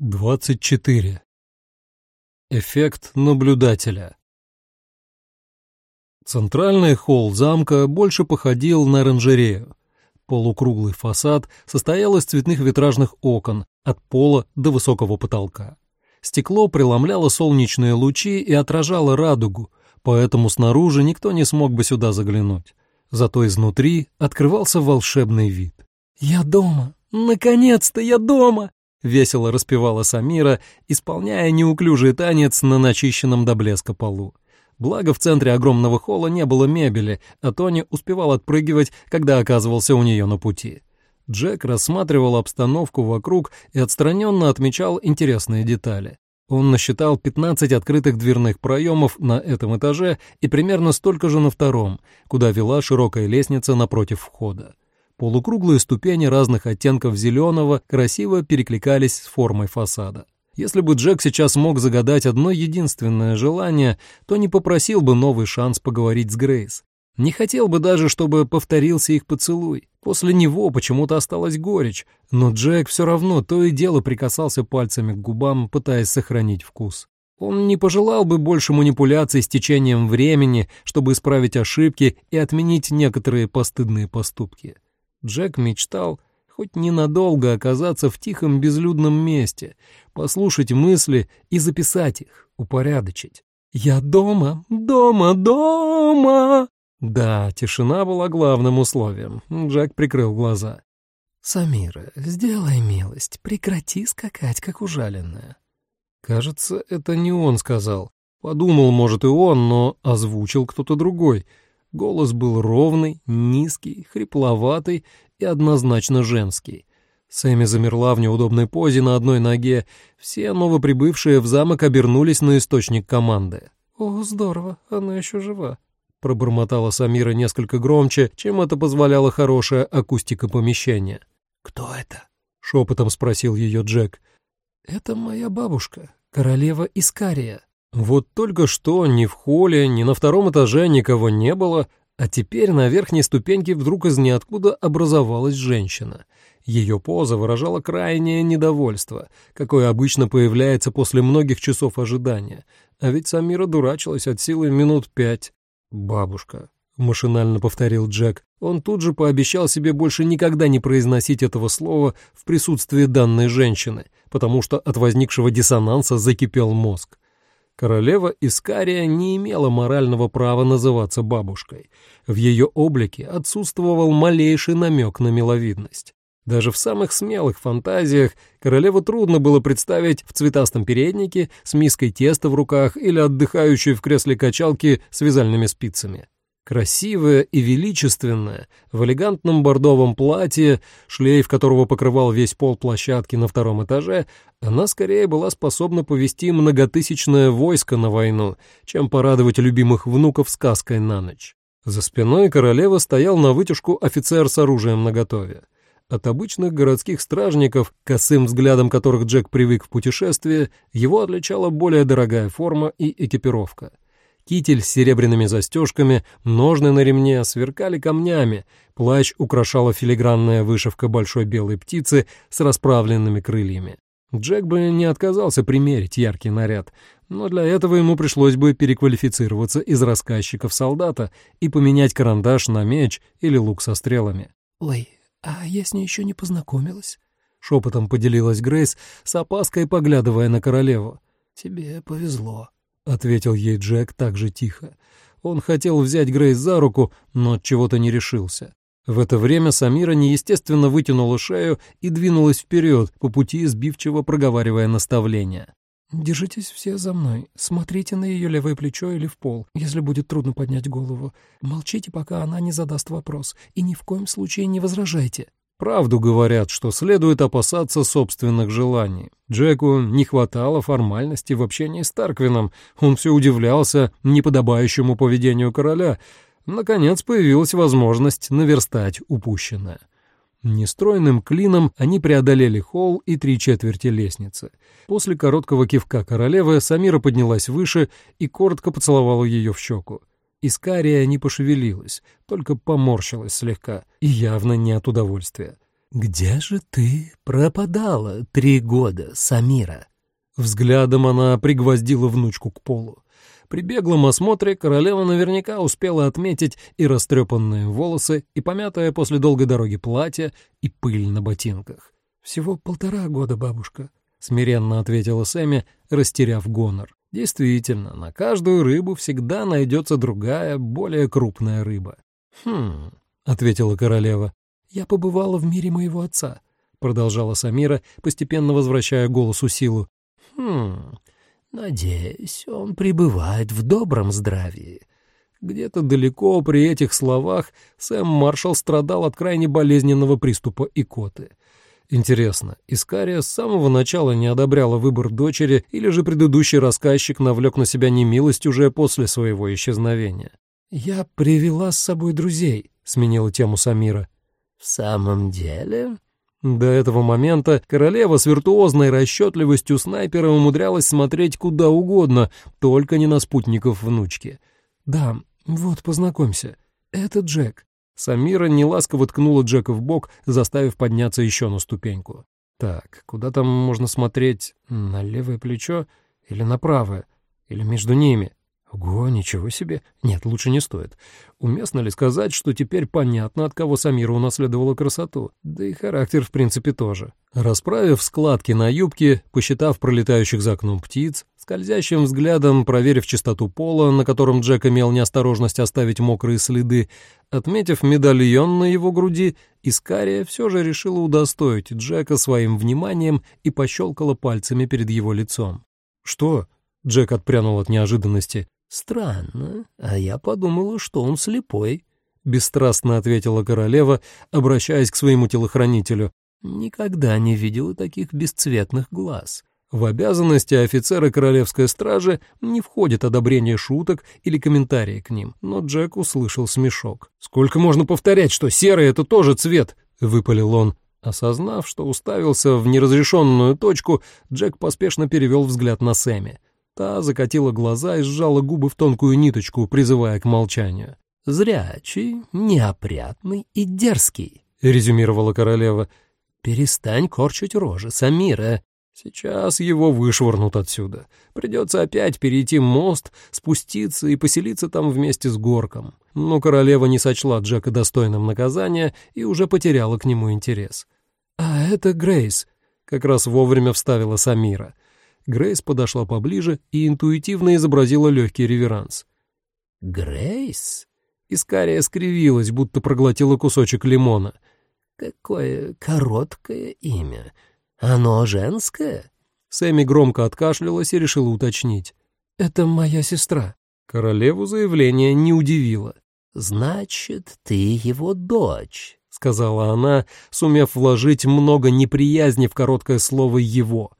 24. Эффект наблюдателя. Центральный холл замка больше походил на оранжерею. Полукруглый фасад состоял из цветных витражных окон от пола до высокого потолка. Стекло преломляло солнечные лучи и отражало радугу, поэтому снаружи никто не смог бы сюда заглянуть. Зато изнутри открывался волшебный вид. «Я дома! Наконец-то я дома!» — весело распевала Самира, исполняя неуклюжий танец на начищенном до блеска полу. Благо, в центре огромного холла не было мебели, а Тони успевал отпрыгивать, когда оказывался у нее на пути. Джек рассматривал обстановку вокруг и отстраненно отмечал интересные детали. Он насчитал 15 открытых дверных проемов на этом этаже и примерно столько же на втором, куда вела широкая лестница напротив входа. Полукруглые ступени разных оттенков зеленого красиво перекликались с формой фасада. Если бы Джек сейчас мог загадать одно единственное желание, то не попросил бы новый шанс поговорить с Грейс. Не хотел бы даже, чтобы повторился их поцелуй. После него почему-то осталась горечь, но Джек все равно то и дело прикасался пальцами к губам, пытаясь сохранить вкус. Он не пожелал бы больше манипуляций с течением времени, чтобы исправить ошибки и отменить некоторые постыдные поступки. Джек мечтал хоть ненадолго оказаться в тихом безлюдном месте, послушать мысли и записать их, упорядочить. «Я дома, дома, дома!» Да, тишина была главным условием. Джек прикрыл глаза. «Самира, сделай милость, прекрати скакать, как ужаленная». Кажется, это не он сказал. Подумал, может, и он, но озвучил кто-то другой — Голос был ровный, низкий, хрипловатый и однозначно женский. Сэмми замерла в неудобной позе на одной ноге. Все новоприбывшие в замок обернулись на источник команды. «О, здорово, она еще жива», — пробормотала Самира несколько громче, чем это позволяла хорошая акустика помещения. «Кто это?» — шепотом спросил ее Джек. «Это моя бабушка, королева Искария», вот только что ни в холле, ни на втором этаже никого не было, а теперь на верхней ступеньке вдруг из ниоткуда образовалась женщина. Ее поза выражала крайнее недовольство, какое обычно появляется после многих часов ожидания. А ведь Самира дурачилась от силы минут пять. «Бабушка», — машинально повторил Джек. Он тут же пообещал себе больше никогда не произносить этого слова в присутствии данной женщины, потому что от возникшего диссонанса закипел мозг. Королева Искария не имела морального права называться бабушкой. В ее облике отсутствовал малейший намек на миловидность. Даже в самых смелых фантазиях королеву трудно было представить в цветастом переднике с миской теста в руках или отдыхающей в кресле качалки с вязальными спицами. Красивая и величественная, в элегантном бордовом платье, шлейф которого покрывал весь пол площадки на втором этаже, она скорее была способна повести многотысячное войско на войну, чем порадовать любимых внуков сказкой на ночь. За спиной королевы стоял на вытяжку офицер с оружием наготове. От обычных городских стражников, косым взглядом которых Джек привык в путешествии, его отличала более дорогая форма и экипировка — Китель с серебряными застежками, ножны на ремне сверкали камнями, плащ украшала филигранная вышивка большой белой птицы с расправленными крыльями. Джек бы не отказался примерить яркий наряд, но для этого ему пришлось бы переквалифицироваться из рассказчика в солдата и поменять карандаш на меч или лук со стрелами. «Ой, а я с ней еще не познакомилась», — шепотом поделилась Грейс, с опаской поглядывая на королеву. «Тебе повезло». — ответил ей Джек так же тихо. Он хотел взять Грейс за руку, но от чего-то не решился. В это время Самира неестественно вытянула шею и двинулась вперед, по пути сбивчиво проговаривая наставления. «Держитесь все за мной. Смотрите на ее левое плечо или в пол, если будет трудно поднять голову. Молчите, пока она не задаст вопрос, и ни в коем случае не возражайте. Правду говорят, что следует опасаться собственных желаний. Джеку не хватало формальности в общении с Тарквином. Он все удивлялся неподобающему поведению короля. Наконец появилась возможность наверстать упущенное. Нестройным клином они преодолели холл и три четверти лестницы. После короткого кивка королевы Самира поднялась выше и коротко поцеловала ее в щеку. Искария не пошевелилась, только поморщилась слегка, и явно не от удовольствия. «Где же ты пропадала три года, Самира?» Взглядом она пригвоздила внучку к полу. При беглом осмотре королева наверняка успела отметить и растрепанные волосы, и помятое после долгой дороги платье, и пыль на ботинках. «Всего полтора года, бабушка», — смиренно ответила Сэмми, растеряв гонор. Действительно, на каждую рыбу всегда найдется другая, более крупная рыба. «Хм», — ответила королева, — «я побывала в мире моего отца», — продолжала Самира, постепенно возвращая голосу силу. «Хм, надеюсь, он пребывает в добром здравии». Где-то далеко при этих словах Сэм Маршалл страдал от крайне болезненного приступа икоты. Интересно, Искария с самого начала не одобряла выбор дочери или же предыдущий рассказчик навлек на себя немилость уже после своего исчезновения? «Я привела с собой друзей», — сменила тему Самира. «В самом деле?» До этого момента королева с виртуозной расчетливостью снайпера умудрялась смотреть куда угодно, только не на спутников внучки. «Да, вот, познакомься. Это Джек». Самира неласково ткнула Джека в бок, заставив подняться еще на ступеньку. «Так, куда там можно смотреть? На левое плечо или на правое? Или между ними?» Ого, ничего себе. Нет, лучше не стоит. Уместно ли сказать, что теперь понятно, от кого Самира унаследовала красоту? Да и характер, в принципе, тоже. Расправив складки на юбке, посчитав пролетающих за окном птиц, скользящим взглядом проверив чистоту пола, на котором Джек имел неосторожность оставить мокрые следы, отметив медальон на его груди, Искария все же решила удостоить Джека своим вниманием и пощелкала пальцами перед его лицом. «Что?» — Джек отпрянул от неожиданности. «Странно, а я подумала, что он слепой», — бесстрастно ответила королева, обращаясь к своему телохранителю. «Никогда не видела таких бесцветных глаз». В обязанности офицера королевской стражи не входит одобрение шуток или комментарии к ним, но Джек услышал смешок. «Сколько можно повторять, что серый — это тоже цвет?» — выпалил он. Осознав, что уставился в неразрешенную точку, Джек поспешно перевел взгляд на Сэмми. Та закатила глаза и сжала губы в тонкую ниточку, призывая к молчанию. «Зрячий, неопрятный и дерзкий», — резюмировала королева. «Перестань корчить рожи, Самира». Сейчас его вышвырнут отсюда. Придется опять перейти мост, спуститься и поселиться там вместе с Горком. Но королева не сочла Джека достойным наказания и уже потеряла к нему интерес. «А это Грейс», — как раз вовремя вставила Самира. Грейс подошла поближе и интуитивно изобразила легкий реверанс. «Грейс?» Искария скривилась, будто проглотила кусочек лимона. «Какое короткое имя. Оно женское?» Сэмми громко откашлялась и решила уточнить. «Это моя сестра». Королеву заявление не удивило. «Значит, ты его дочь», — сказала она, сумев вложить много неприязни в короткое слово «его».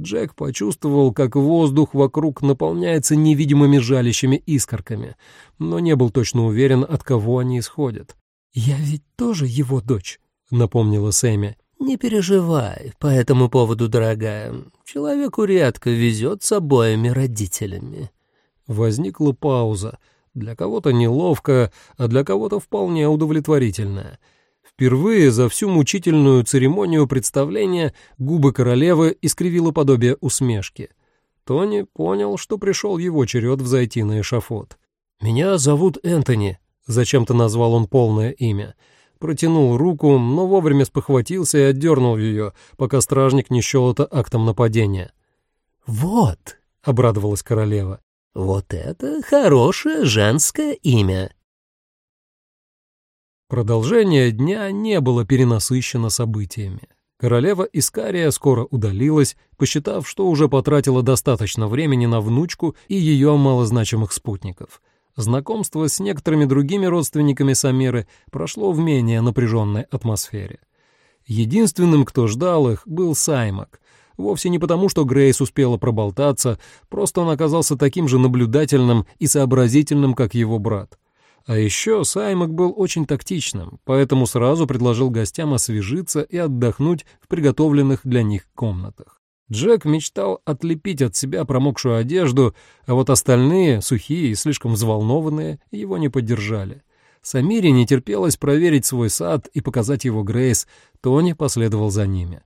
Джек почувствовал, как воздух вокруг наполняется невидимыми жалящими искорками, но не был точно уверен, от кого они исходят. «Я ведь тоже его дочь», — напомнила Сэмми. «Не переживай по этому поводу, дорогая. Человеку редко везет с обоими родителями». Возникла пауза, для кого-то неловкая, а для кого-то вполне удовлетворительная — Впервые за всю мучительную церемонию представления губы королевы искривило подобие усмешки. Тони понял, что пришел его черед взойти на эшафот. «Меня зовут Энтони», — зачем-то назвал он полное имя. Протянул руку, но вовремя спохватился и отдернул ее, пока стражник не счел это актом нападения. «Вот», — обрадовалась королева, — «вот это хорошее женское имя». Продолжение дня не было перенасыщено событиями. Королева Искария скоро удалилась, посчитав, что уже потратила достаточно времени на внучку и ее малозначимых спутников. Знакомство с некоторыми другими родственниками Самеры прошло в менее напряженной атмосфере. Единственным, кто ждал их, был Саймак. Вовсе не потому, что Грейс успела проболтаться, просто он оказался таким же наблюдательным и сообразительным, как его брат. А еще Саймак был очень тактичным, поэтому сразу предложил гостям освежиться и отдохнуть в приготовленных для них комнатах. Джек мечтал отлепить от себя промокшую одежду, а вот остальные, сухие и слишком взволнованные, его не поддержали. Самире не терпелось проверить свой сад и показать его Грейс. Тони последовал за ними.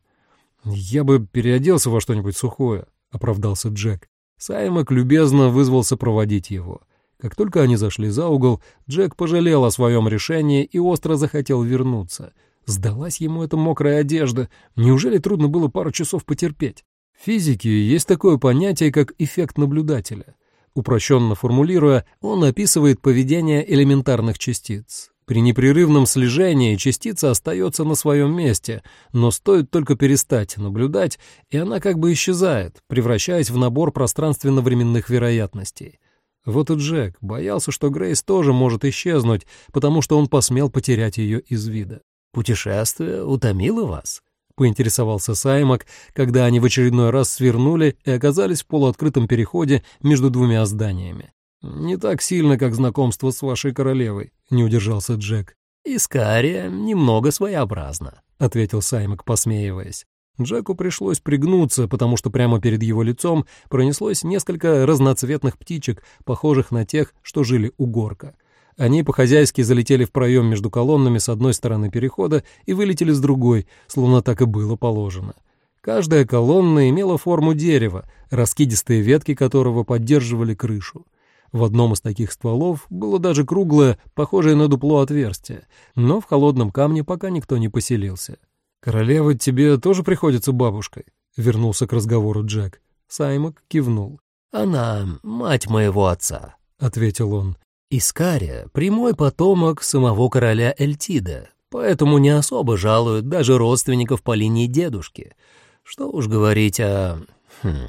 «Я бы переоделся во что-нибудь сухое», — оправдался Джек. Саймак любезно вызвался проводить его. Как только они зашли за угол, Джек пожалел о своем решении и остро захотел вернуться. Сдалась ему эта мокрая одежда. Неужели трудно было пару часов потерпеть? В физике есть такое понятие, как эффект наблюдателя. Упрощенно формулируя, он описывает поведение элементарных частиц. При непрерывном слежении частица остается на своем месте, но стоит только перестать наблюдать, и она как бы исчезает, превращаясь в набор пространственно-временных вероятностей. Вот и Джек боялся, что Грейс тоже может исчезнуть, потому что он посмел потерять ее из вида. «Путешествие утомило вас?» — поинтересовался Саймак, когда они в очередной раз свернули и оказались в полуоткрытом переходе между двумя зданиями. «Не так сильно, как знакомство с вашей королевой», — не удержался Джек. «Искария немного своеобразна», — ответил Саймак, посмеиваясь. Джеку пришлось пригнуться, потому что прямо перед его лицом пронеслось несколько разноцветных птичек, похожих на тех, что жили у горка. Они по-хозяйски залетели в проем между колоннами с одной стороны перехода и вылетели с другой, словно так и было положено. Каждая колонна имела форму дерева, раскидистые ветки которого поддерживали крышу. В одном из таких стволов было даже круглое, похожее на дупло отверстие, но в холодном камне пока никто не поселился. «Королева тебе тоже приходится бабушкой?» — вернулся к разговору Джек. Саймак кивнул. «Она мать моего отца», — ответил он. Искария — прямой потомок самого короля Эльтида, поэтому не особо жалуют даже родственников по линии дедушки. Что уж говорить о... Хм,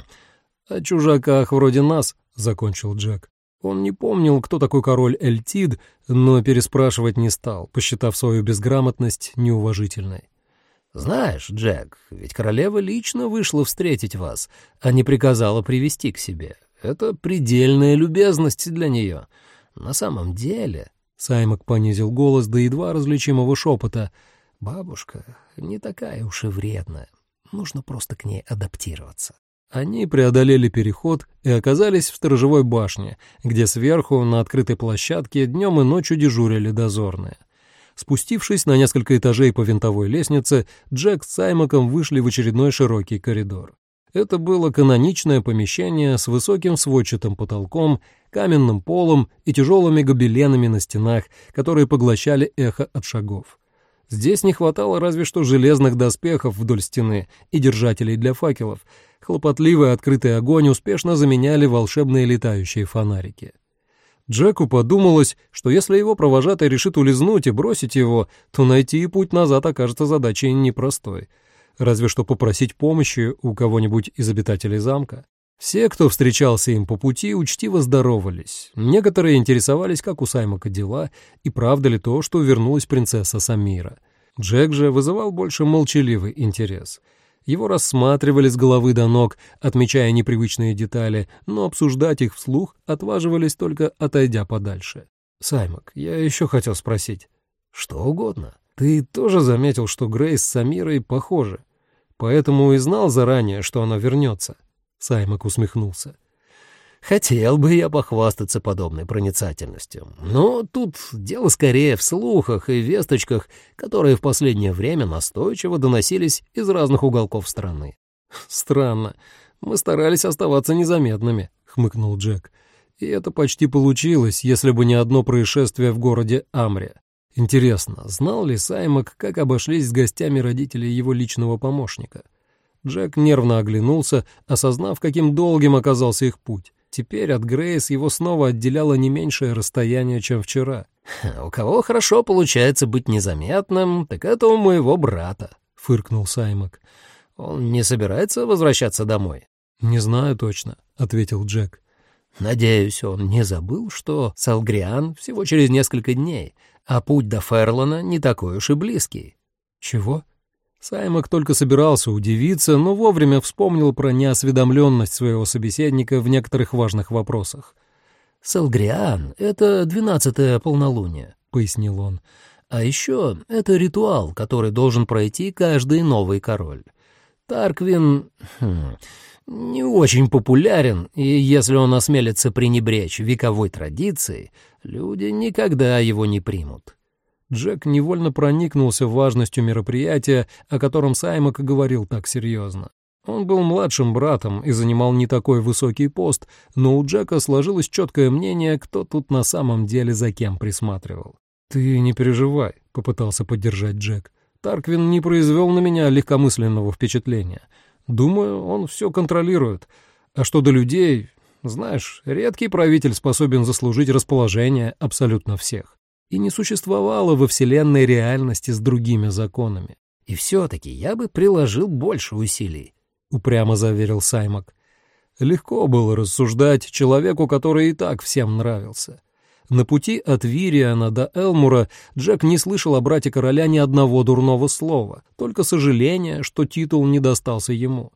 о чужаках вроде нас, — закончил Джек. Он не помнил, кто такой король Эльтид, но переспрашивать не стал, посчитав свою безграмотность неуважительной. «Знаешь, Джек, ведь королева лично вышла встретить вас, а не приказала привести к себе. Это предельная любезность для нее. На самом деле, — Саймак понизил голос до едва различимого шепота, — бабушка не такая уж и вредная. Нужно просто к ней адаптироваться. Они преодолели переход и оказались в сторожевой башне, где сверху на открытой площадке днем и ночью дежурили дозорные. Спустившись на несколько этажей по винтовой лестнице, Джек с Саймаком вышли в очередной широкий коридор. Это было каноничное помещение с высоким сводчатым потолком, каменным полом и тяжелыми гобеленами на стенах, которые поглощали эхо от шагов. Здесь не хватало разве что железных доспехов вдоль стены и держателей для факелов. Хлопотливый открытый огонь успешно заменяли волшебные летающие фонарики. Джеку подумалось, что если его провожатый решит улизнуть и бросить его, то найти путь назад окажется задачей непростой — разве что попросить помощи у кого-нибудь из обитателей замка. Все, кто встречался им по пути, учтиво здоровались. Некоторые интересовались, как у Саймака дела, и правда ли то, что вернулась принцесса Самира. Джек же вызывал больше молчаливый интерес. Его рассматривали с головы до ног, отмечая непривычные детали, но обсуждать их вслух отваживались только отойдя подальше. «Саймак, я еще хотел спросить». «Что угодно». Ты тоже заметил, что Грейс с Самирой похожи, поэтому и знал заранее, что она вернется. Саймак усмехнулся. Хотел бы я похвастаться подобной проницательностью, но тут дело скорее в слухах и весточках, которые в последнее время настойчиво доносились из разных уголков страны. «Странно. Мы старались оставаться незаметными», — хмыкнул Джек. «И это почти получилось, если бы не одно происшествие в городе Амре. Интересно, знал ли Саймак, как обошлись с гостями родители его личного помощника? Джек нервно оглянулся, осознав, каким долгим оказался их путь. Теперь от Грейс его снова отделяло не меньшее расстояние, чем вчера. «У кого хорошо получается быть незаметным, так это у моего брата», — фыркнул Саймак. «Он не собирается возвращаться домой?» «Не знаю точно», — ответил Джек. «Надеюсь, он не забыл, что Салгриан всего через несколько дней, а путь до Ферлона не такой уж и близкий. Чего? Саймак только собирался удивиться, но вовремя вспомнил про неосведомленность своего собеседника в некоторых важных вопросах. «Салгриан — это двенадцатое полнолуние», — пояснил он. «А еще это ритуал, который должен пройти каждый новый король. Тарквин хм, не очень популярен, и если он осмелится пренебречь вековой традицией, Люди никогда его не примут. Джек невольно проникнулся важностью мероприятия, о котором Саймак говорил так серьезно. Он был младшим братом и занимал не такой высокий пост, но у Джека сложилось четкое мнение, кто тут на самом деле за кем присматривал. «Ты не переживай», — попытался поддержать Джек. «Тарквин не произвел на меня легкомысленного впечатления. Думаю, он все контролирует. А что до людей, знаешь, редкий правитель способен заслужить расположение абсолютно всех. И не существовало во Вселенной реальности с другими законами. И все-таки я бы приложил больше усилий упрямо заверил Саймак. Легко было рассуждать человеку, который и так всем нравился. На пути от Вириана до Элмура Джек не слышал о брате короля ни одного дурного слова, только сожаление, что титул не достался ему.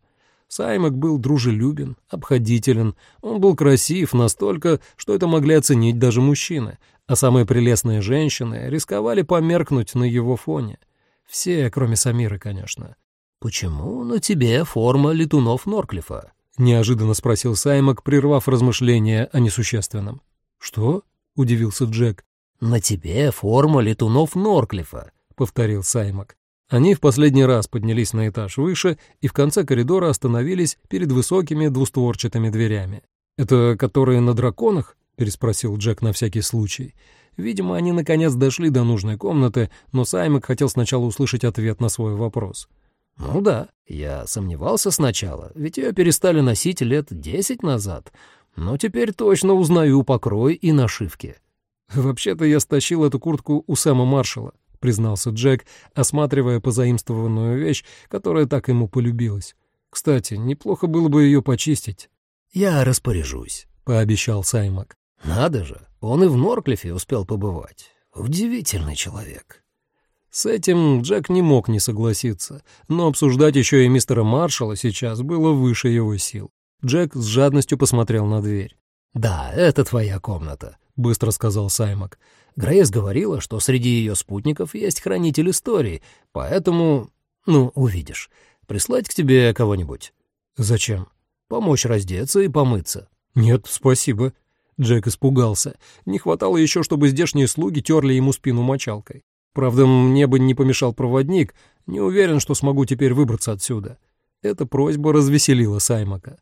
Саймак был дружелюбен, обходителен, он был красив настолько, что это могли оценить даже мужчины, а самые прелестные женщины рисковали померкнуть на его фоне. Все, кроме Самиры, конечно. «Почему на тебе форма летунов Норклифа?» — неожиданно спросил Саймак, прервав размышления о несущественном. «Что?» — удивился Джек. «На тебе форма летунов Норклифа», — повторил Саймак. Они в последний раз поднялись на этаж выше и в конце коридора остановились перед высокими двустворчатыми дверями. «Это которые на драконах?» — переспросил Джек на всякий случай. Видимо, они наконец дошли до нужной комнаты, но Саймак хотел сначала услышать ответ на свой вопрос. Ну да, я сомневался сначала, ведь ее перестали носить лет десять назад, но теперь точно узнаю покрой и нашивки. «Вообще-то я стащил эту куртку у Сэма Маршала», — признался Джек, осматривая позаимствованную вещь, которая так ему полюбилась. «Кстати, неплохо было бы ее почистить». «Я распоряжусь», — пообещал Саймак. «Надо же, он и в Норклифе успел побывать. Удивительный человек». С этим Джек не мог не согласиться, но обсуждать еще и мистера Маршала сейчас было выше его сил. Джек с жадностью посмотрел на дверь. «Да, это твоя комната», — быстро сказал Саймак. «Грейс говорила, что среди ее спутников есть хранитель истории, поэтому... Ну, увидишь. Прислать к тебе кого-нибудь?» «Зачем?» «Помочь раздеться и помыться». «Нет, спасибо». Джек испугался. Не хватало еще, чтобы здешние слуги терли ему спину мочалкой. Правда, мне бы не помешал проводник, не уверен, что смогу теперь выбраться отсюда. Эта просьба развеселила Саймака.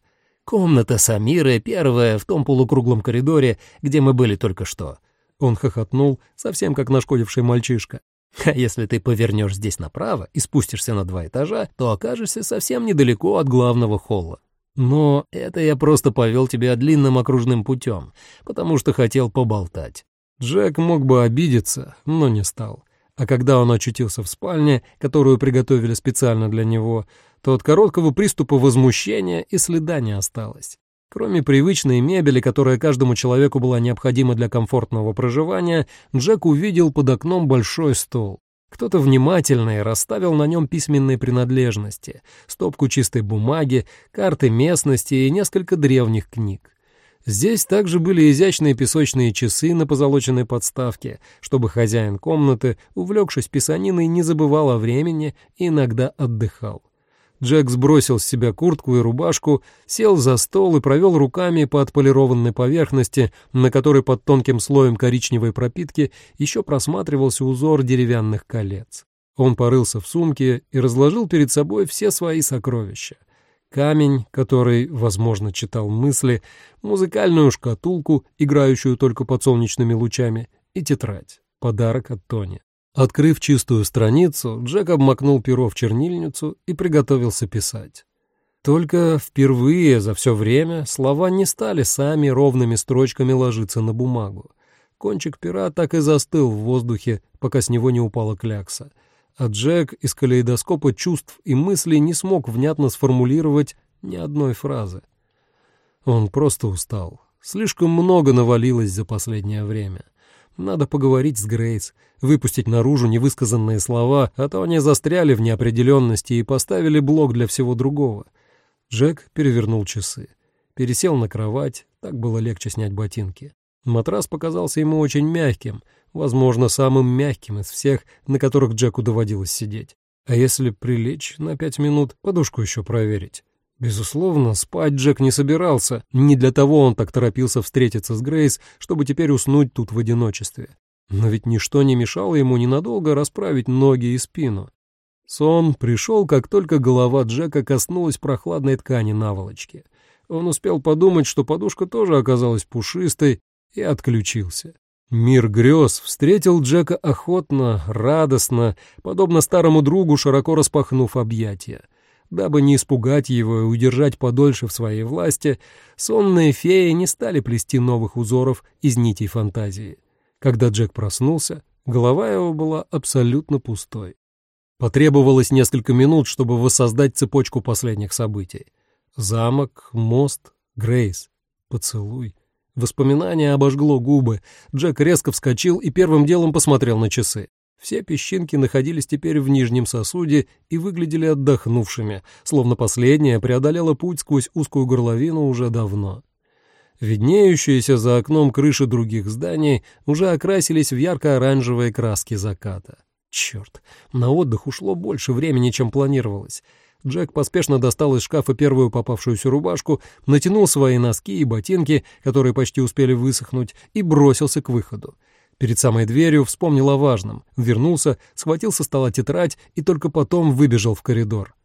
«Комната Самиры первая в том полукруглом коридоре, где мы были только что». Он хохотнул, совсем как нашкодивший мальчишка. «А если ты повернешь здесь направо и спустишься на два этажа, то окажешься совсем недалеко от главного холла. Но это я просто повел тебя длинным окружным путем, потому что хотел поболтать». Джек мог бы обидеться, но не стал а когда он очутился в спальне, которую приготовили специально для него, то от короткого приступа возмущения и следа не осталось. Кроме привычной мебели, которая каждому человеку была необходима для комфортного проживания, Джек увидел под окном большой стол. Кто-то внимательный расставил на нем письменные принадлежности, стопку чистой бумаги, карты местности и несколько древних книг. Здесь также были изящные песочные часы на позолоченной подставке, чтобы хозяин комнаты, увлекшись писаниной, не забывал о времени и иногда отдыхал. Джек сбросил с себя куртку и рубашку, сел за стол и провел руками по отполированной поверхности, на которой под тонким слоем коричневой пропитки еще просматривался узор деревянных колец. Он порылся в сумке и разложил перед собой все свои сокровища камень, который, возможно, читал мысли, музыкальную шкатулку, играющую только под солнечными лучами, и тетрадь, подарок от Тони. Открыв чистую страницу, Джек обмакнул перо в чернильницу и приготовился писать. Только впервые за все время слова не стали сами ровными строчками ложиться на бумагу. Кончик пера так и застыл в воздухе, пока с него не упала клякса — а Джек из калейдоскопа чувств и мыслей не смог внятно сформулировать ни одной фразы. Он просто устал. Слишком много навалилось за последнее время. Надо поговорить с Грейс, выпустить наружу невысказанные слова, а то они застряли в неопределенности и поставили блок для всего другого. Джек перевернул часы. Пересел на кровать, так было легче снять ботинки. Матрас показался ему очень мягким, возможно, самым мягким из всех, на которых Джеку доводилось сидеть. А если прилечь на пять минут, подушку еще проверить? Безусловно, спать Джек не собирался. Не для того он так торопился встретиться с Грейс, чтобы теперь уснуть тут в одиночестве. Но ведь ничто не мешало ему ненадолго расправить ноги и спину. Сон пришел, как только голова Джека коснулась прохладной ткани наволочки. Он успел подумать, что подушка тоже оказалась пушистой, и отключился. Мир грез встретил Джека охотно, радостно, подобно старому другу, широко распахнув объятия. Дабы не испугать его и удержать подольше в своей власти, сонные феи не стали плести новых узоров из нитей фантазии. Когда Джек проснулся, голова его была абсолютно пустой. Потребовалось несколько минут, чтобы воссоздать цепочку последних событий. Замок, мост, Грейс, поцелуй. Воспоминание обожгло губы. Джек резко вскочил и первым делом посмотрел на часы. Все песчинки находились теперь в нижнем сосуде и выглядели отдохнувшими, словно последняя преодолела путь сквозь узкую горловину уже давно. Виднеющиеся за окном крыши других зданий уже окрасились в ярко-оранжевые краски заката. Черт, на отдых ушло больше времени, чем планировалось. Джек поспешно достал из шкафа первую попавшуюся рубашку, натянул свои носки и ботинки, которые почти успели высохнуть, и бросился к выходу. Перед самой дверью вспомнил о важном, вернулся, схватил со стола тетрадь и только потом выбежал в коридор.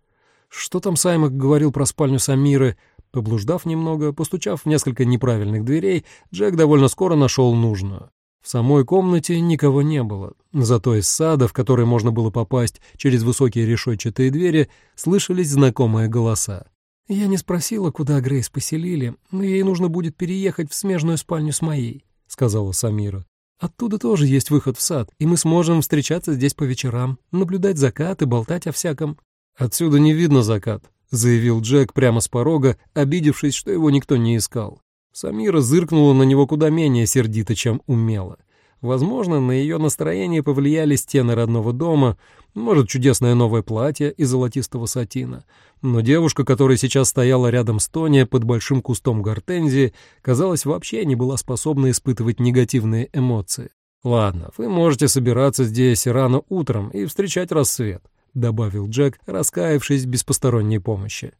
Что там Саймак говорил про спальню Самиры? Поблуждав немного, постучав в несколько неправильных дверей, Джек довольно скоро нашел нужную. В самой комнате никого не было, зато из сада, в который можно было попасть через высокие решетчатые двери, слышались знакомые голоса. «Я не спросила, куда Грейс поселили, но ей нужно будет переехать в смежную спальню с моей», — сказала Самира. «Оттуда тоже есть выход в сад, и мы сможем встречаться здесь по вечерам, наблюдать закат и болтать о всяком». «Отсюда не видно закат», — заявил Джек прямо с порога, обидевшись, что его никто не искал. Самира зыркнула на него куда менее сердито, чем умела. Возможно, на ее настроение повлияли стены родного дома, может, чудесное новое платье из золотистого сатина. Но девушка, которая сейчас стояла рядом с Тони под большим кустом гортензии, казалось, вообще не была способна испытывать негативные эмоции. «Ладно, вы можете собираться здесь рано утром и встречать рассвет», — добавил Джек, раскаявшись без посторонней помощи.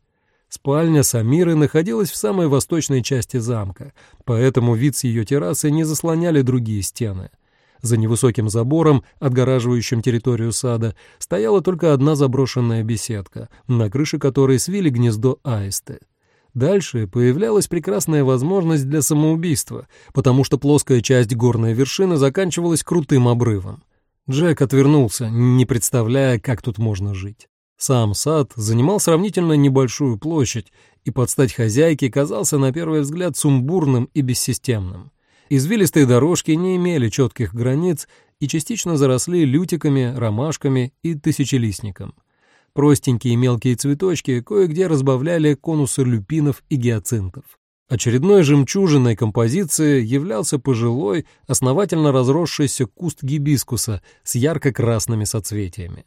Спальня Самиры находилась в самой восточной части замка, поэтому вид с ее террасы не заслоняли другие стены. За невысоким забором, отгораживающим территорию сада, стояла только одна заброшенная беседка, на крыше которой свили гнездо аисты. Дальше появлялась прекрасная возможность для самоубийства, потому что плоская часть горной вершины заканчивалась крутым обрывом. Джек отвернулся, не представляя, как тут можно жить. Сам сад занимал сравнительно небольшую площадь и под стать хозяйке казался на первый взгляд сумбурным и бессистемным. Извилистые дорожки не имели четких границ и частично заросли лютиками, ромашками и тысячелистником. Простенькие мелкие цветочки кое-где разбавляли конусы люпинов и гиацинтов. Очередной жемчужиной композиции являлся пожилой, основательно разросшийся куст гибискуса с ярко-красными соцветиями.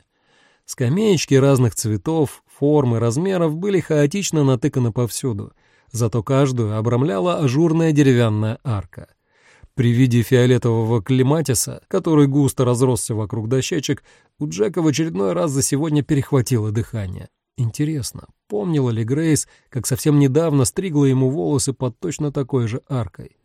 Скамеечки разных цветов, форм и размеров были хаотично натыканы повсюду, зато каждую обрамляла ажурная деревянная арка. При виде фиолетового клематиса, который густо разросся вокруг дощечек, у Джека в очередной раз за сегодня перехватило дыхание. Интересно, помнила ли Грейс, как совсем недавно стригла ему волосы под точно такой же аркой?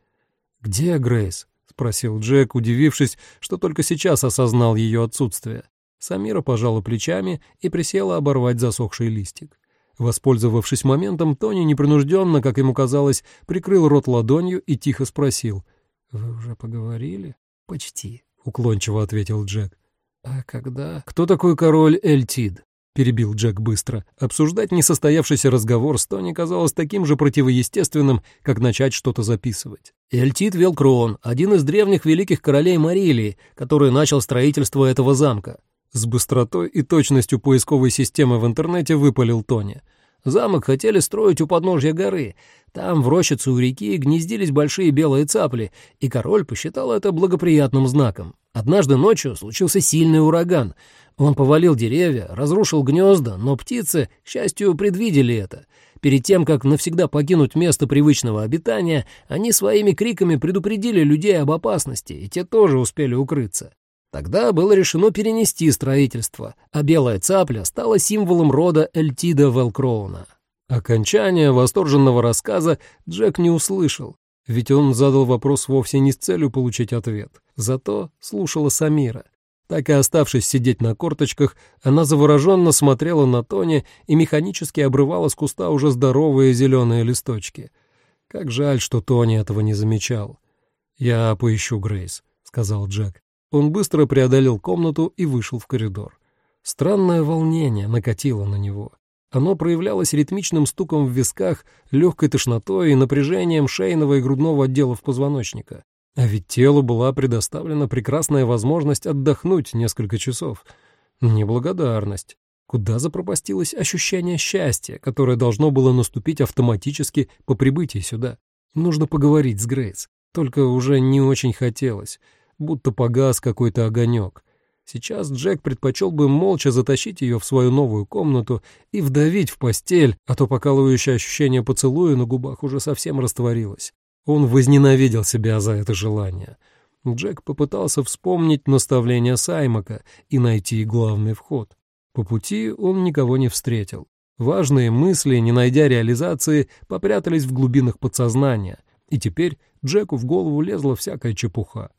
«Где Грейс?» — спросил Джек, удивившись, что только сейчас осознал ее отсутствие. Самира пожала плечами и присела оборвать засохший листик. Воспользовавшись моментом, Тони непринужденно, как ему казалось, прикрыл рот ладонью и тихо спросил. «Вы уже поговорили?» «Почти», — уклончиво ответил Джек. «А когда...» «Кто такой король Эльтид?» — перебил Джек быстро. Обсуждать несостоявшийся разговор с Тони казалось таким же противоестественным, как начать что-то записывать. Эльтид Велкрон, один из древних великих королей Марилии, который начал строительство этого замка. С быстротой и точностью поисковой системы в интернете выпалил Тони. Замок хотели строить у подножья горы. Там, в рощице у реки, гнездились большие белые цапли, и король посчитал это благоприятным знаком. Однажды ночью случился сильный ураган. Он повалил деревья, разрушил гнезда, но птицы, к счастью, предвидели это. Перед тем, как навсегда покинуть место привычного обитания, они своими криками предупредили людей об опасности, и те тоже успели укрыться. Тогда было решено перенести строительство, а белая цапля стала символом рода Эльтида Велкроуна. Окончание восторженного рассказа Джек не услышал, ведь он задал вопрос вовсе не с целью получить ответ. Зато слушала Самира. Так и оставшись сидеть на корточках, она завороженно смотрела на Тони и механически обрывала с куста уже здоровые зеленые листочки. Как жаль, что Тони этого не замечал. «Я поищу Грейс», — сказал Джек. Он быстро преодолел комнату и вышел в коридор. Странное волнение накатило на него. Оно проявлялось ритмичным стуком в висках, легкой тошнотой и напряжением шейного и грудного отделов позвоночника. А ведь телу была предоставлена прекрасная возможность отдохнуть несколько часов. Неблагодарность. Куда запропастилось ощущение счастья, которое должно было наступить автоматически по прибытии сюда? Нужно поговорить с Грейс. Только уже не очень хотелось, будто погас какой-то огонек. Сейчас Джек предпочел бы молча затащить ее в свою новую комнату и вдавить в постель, а то покалывающее ощущение поцелуя на губах уже совсем растворилось. Он возненавидел себя за это желание. Джек попытался вспомнить наставление Саймака и найти главный вход. По пути он никого не встретил. Важные мысли, не найдя реализации, попрятались в глубинах подсознания, и теперь Джеку в голову лезла всякая чепуха.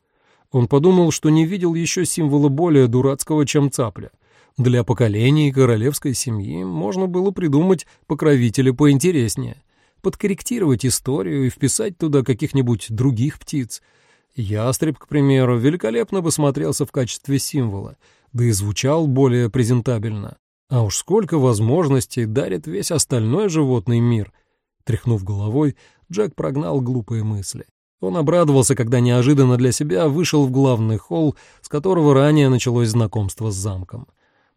Он подумал, что не видел еще символа более дурацкого, чем цапля. Для поколений королевской семьи можно было придумать покровителя поинтереснее, подкорректировать историю и вписать туда каких-нибудь других птиц. Ястреб, к примеру, великолепно бы смотрелся в качестве символа, да и звучал более презентабельно. А уж сколько возможностей дарит весь остальной животный мир. Тряхнув головой, Джек прогнал глупые мысли. Он обрадовался, когда неожиданно для себя вышел в главный холл, с которого ранее началось знакомство с замком.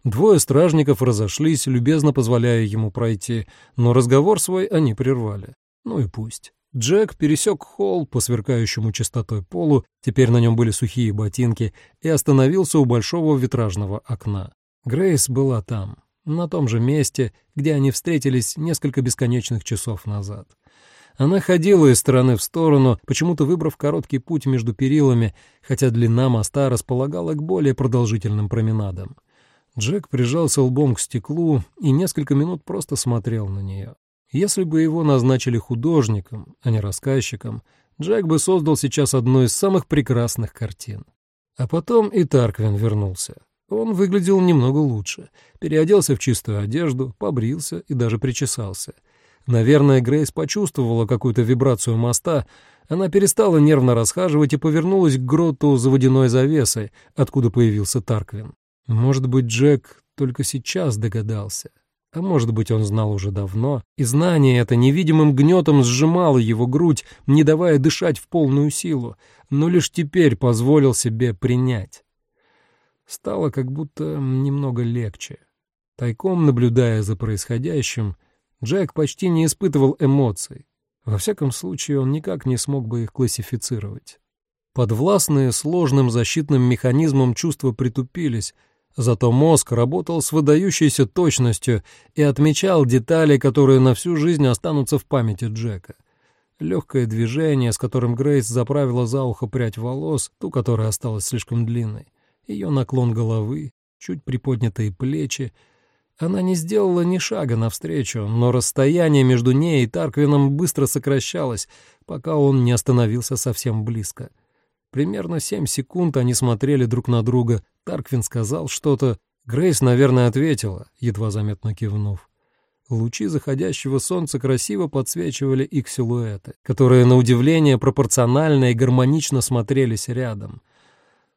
Двое стражников разошлись, любезно позволяя ему пройти, но разговор свой они прервали. Ну и пусть. Джек пересек холл по сверкающему чистотой полу, теперь на нем были сухие ботинки, и остановился у большого витражного окна. Грейс была там, на том же месте, где они встретились несколько бесконечных часов назад. Она ходила из стороны в сторону, почему-то выбрав короткий путь между перилами, хотя длина моста располагала к более продолжительным променадам. Джек прижался лбом к стеклу и несколько минут просто смотрел на нее. Если бы его назначили художником, а не рассказчиком, Джек бы создал сейчас одну из самых прекрасных картин. А потом и Тарквин вернулся. Он выглядел немного лучше, переоделся в чистую одежду, побрился и даже причесался — Наверное, Грейс почувствовала какую-то вибрацию моста. Она перестала нервно расхаживать и повернулась к гроту за водяной завесой, откуда появился Тарквин. Может быть, Джек только сейчас догадался. А может быть, он знал уже давно, и знание это невидимым гнетом сжимало его грудь, не давая дышать в полную силу, но лишь теперь позволил себе принять. Стало как будто немного легче. Тайком наблюдая за происходящим, Джек почти не испытывал эмоций. Во всяком случае, он никак не смог бы их классифицировать. Подвластные сложным защитным механизмом чувства притупились, зато мозг работал с выдающейся точностью и отмечал детали, которые на всю жизнь останутся в памяти Джека. Легкое движение, с которым Грейс заправила за ухо прядь волос, ту, которая осталась слишком длинной, ее наклон головы, чуть приподнятые плечи — она не сделала ни шага навстречу, но расстояние между ней и Тарквином быстро сокращалось, пока он не остановился совсем близко. Примерно семь секунд они смотрели друг на друга. Тарквин сказал что-то. Грейс, наверное, ответила, едва заметно кивнув. Лучи заходящего солнца красиво подсвечивали их силуэты, которые, на удивление, пропорционально и гармонично смотрелись рядом.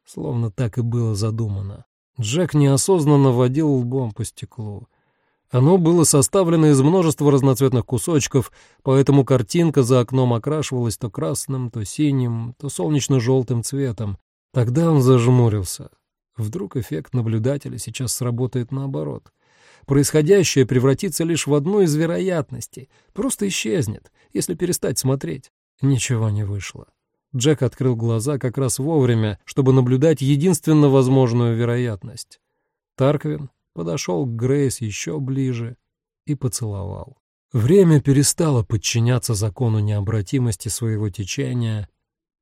Словно так и было задумано. Джек неосознанно водил лбом по стеклу. Оно было составлено из множества разноцветных кусочков, поэтому картинка за окном окрашивалась то красным, то синим, то солнечно-желтым цветом. Тогда он зажмурился. Вдруг эффект наблюдателя сейчас сработает наоборот. Происходящее превратится лишь в одну из вероятностей, просто исчезнет, если перестать смотреть. Ничего не вышло. Джек открыл глаза как раз вовремя, чтобы наблюдать единственно возможную вероятность. Тарквин подошел к Грейс еще ближе и поцеловал. Время перестало подчиняться закону необратимости своего течения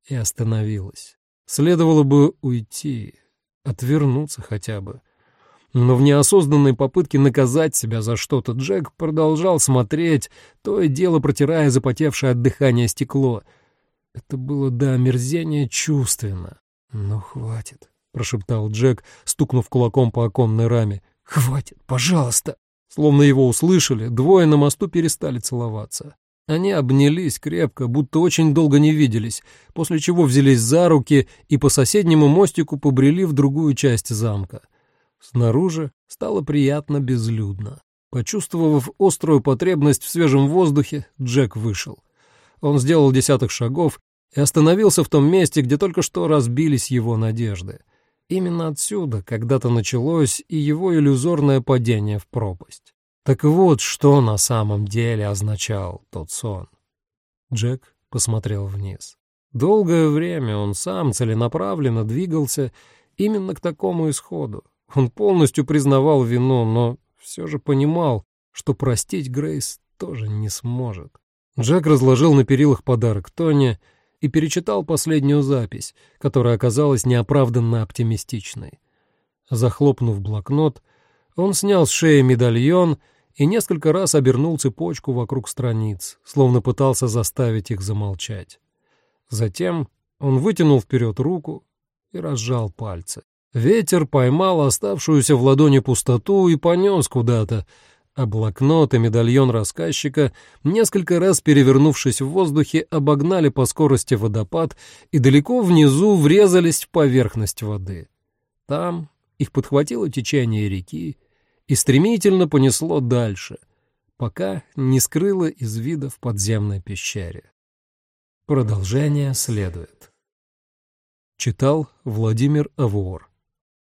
и остановилось. Следовало бы уйти, отвернуться хотя бы. Но в неосознанной попытке наказать себя за что-то Джек продолжал смотреть, то и дело протирая запотевшее от дыхания стекло. Это было до омерзения чувственно. «Ну, хватит», — прошептал Джек, стукнув кулаком по оконной раме. «Хватит, пожалуйста!» Словно его услышали, двое на мосту перестали целоваться. Они обнялись крепко, будто очень долго не виделись, после чего взялись за руки и по соседнему мостику побрели в другую часть замка. Снаружи стало приятно безлюдно. Почувствовав острую потребность в свежем воздухе, Джек вышел. Он сделал десяток шагов и остановился в том месте, где только что разбились его надежды. Именно отсюда когда-то началось и его иллюзорное падение в пропасть. Так вот, что на самом деле означал тот сон. Джек посмотрел вниз. Долгое время он сам целенаправленно двигался именно к такому исходу. Он полностью признавал вину, но все же понимал, что простить Грейс тоже не сможет. Джек разложил на перилах подарок Тони и перечитал последнюю запись, которая оказалась неоправданно оптимистичной. Захлопнув блокнот, он снял с шеи медальон и несколько раз обернул цепочку вокруг страниц, словно пытался заставить их замолчать. Затем он вытянул вперед руку и разжал пальцы. Ветер поймал оставшуюся в ладони пустоту и понес куда-то, а блокнот и медальон рассказчика, несколько раз перевернувшись в воздухе, обогнали по скорости водопад и далеко внизу врезались в поверхность воды. Там их подхватило течение реки и стремительно понесло дальше, пока не скрыло из вида в подземной пещере. Продолжение следует. Читал Владимир Авуор.